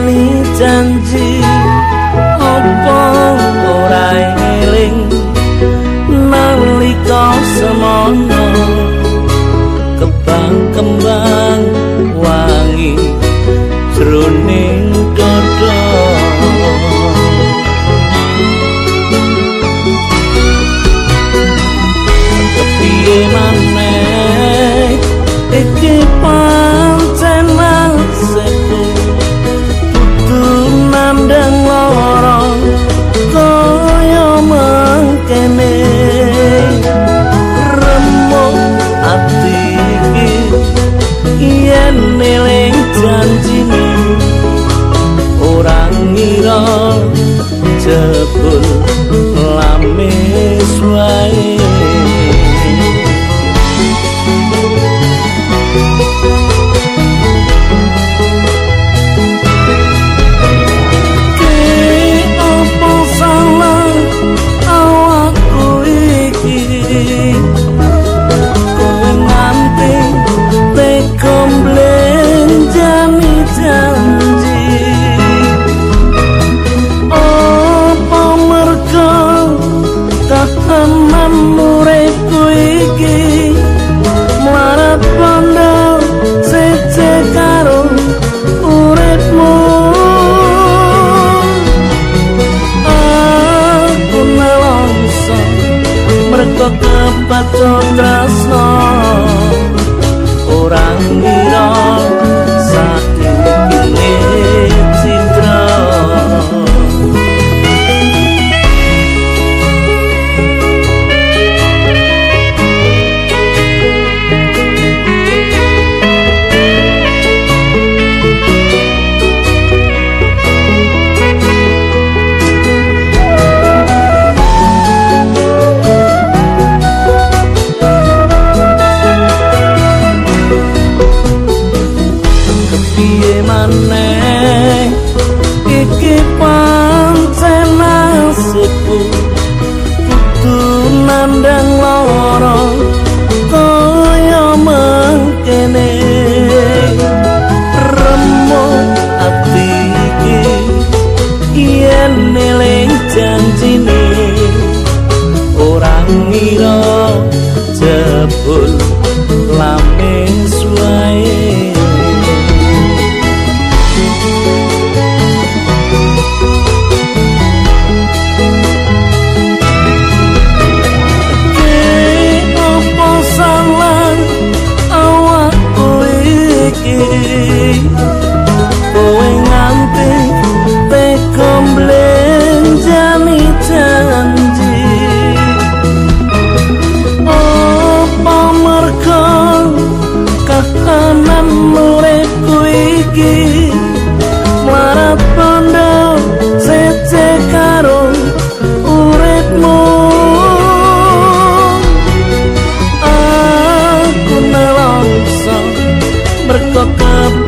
Nyanyi janji Apa ora eling? Nalika semono Kebang kembang olur tanto tras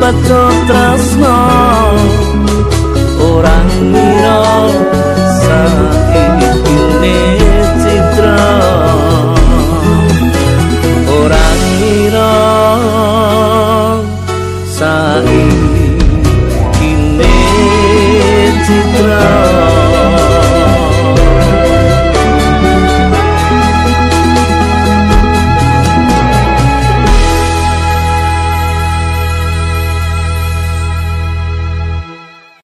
peco tresno orang ngira saiki citra. Orang ngira saiki citra.